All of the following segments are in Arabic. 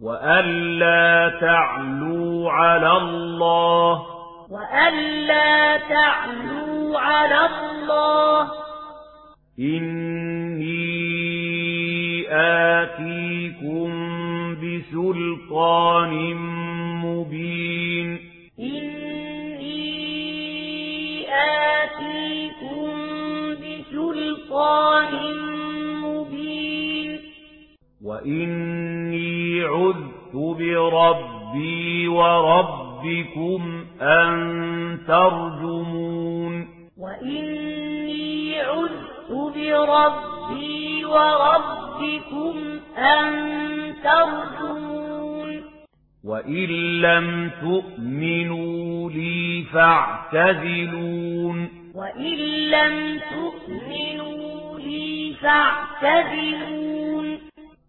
وألا تعلوا على الله وألا تعلوا على الله إني آتيكم بسلطان مبين إني آتيكم بسلطان مبين وإني بربي وربكم أن ترجمون وإني عذت بربي وربكم أن ترجمون وإن لم تؤمنوا لي فاعتذلون وإن لم تؤمنوا لي فاعتذلون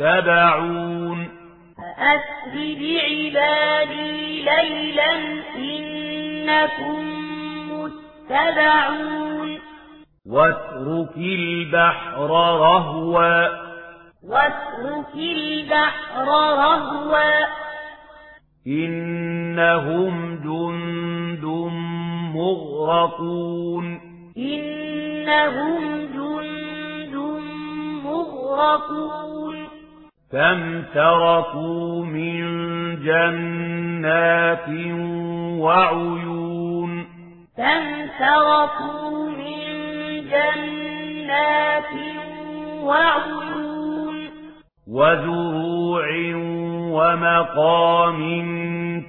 تتبعون أسر بعبادي ليلا إنكم متبعون. واترك البحر رهوا. واترك البحر رهوا. إنهم جند مغرقون. إنهم جند مغرقون. كم تركوا من جنات وعيون كم تركوا من جنات وعيون وزروع ومقام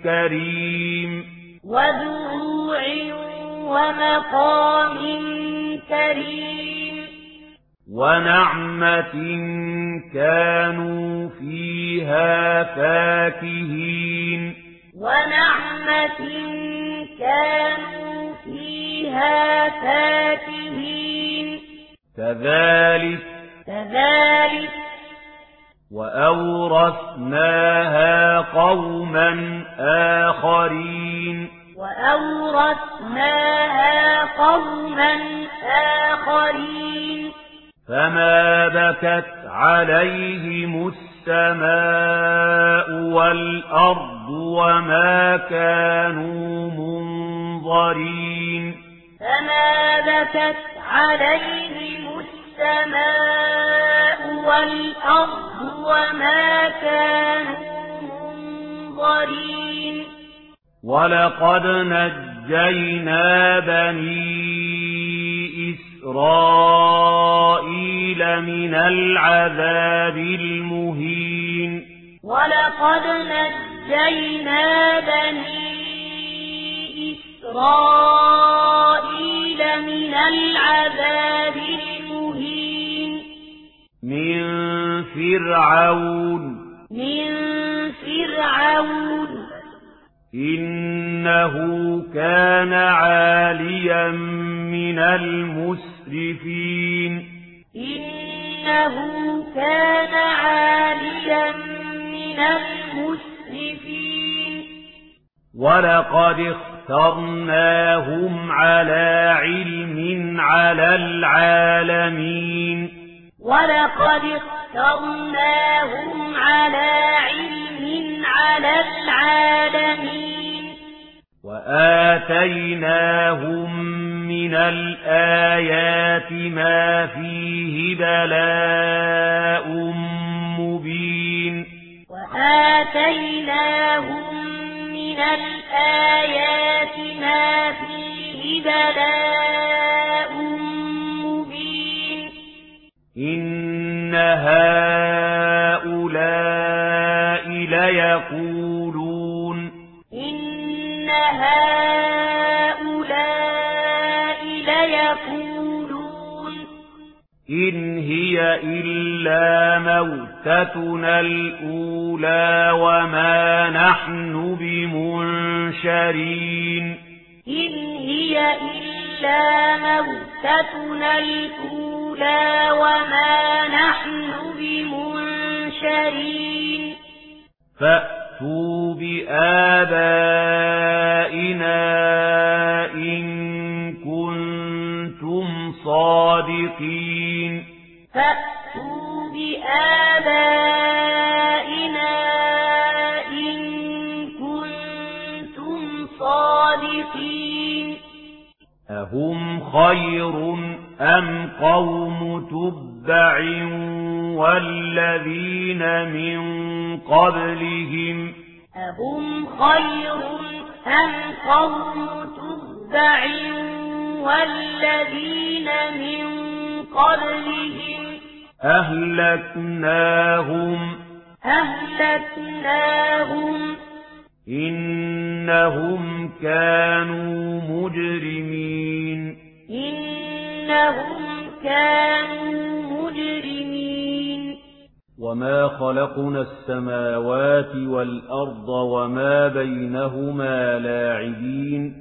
كريم وزروع ومقام كريم ونعمة كانوا فيها فاكهين ونعمة كانوا فيها فاكهين كذلك كذلك وأورثناها قوما آخرين فَسَكَتْ عَلَيْهِمُ السَّمَاءُ وَالْأَرْضُ وَمَا كَانُوا مُنظَرِينَ. فَمَا بَكَتْ عَلَيْهِمُ السَّمَاءُ وَالْأَرْضُ وَمَا كَانُوا مُنظَرِينَ. وَلَقَدْ نَجَّيْنَا بَنِي إِسْرَائِيلَ من العذاب المهين. ولقد نجينا بني إسرائيل من العذاب المهين. من فرعون. من فرعون. إنه كان عاليا من المسرفين. إنه كان عاليا من المسرفين. ولقد اخترناهم على علم على العالمين. ولقد اخترناهم على علم على العالمين. وآتيناهم من الآيات ما فيه بلاء مبين وآتيناهم من الآيات ما فيه بلاء مبين إنها إن هي إلا موتتنا الأولى وما نحن بمنشرين. إن هي إلا موتتنا الأولى وما نحن بمنشرين. فأتوا بآبائنا الصادقين فأتوا بآبائنا إن كنتم صادقين. أهم خير أم قوم تبع والذين من قبلهم؟ أهم خير أم قوم تبع والذين من قبلهم أهلكناهم. أهلكناهم. إنهم كانوا مجرمين. إنهم كانوا مجرمين. وما خلقنا السماوات والأرض وما بينهما لاعبين.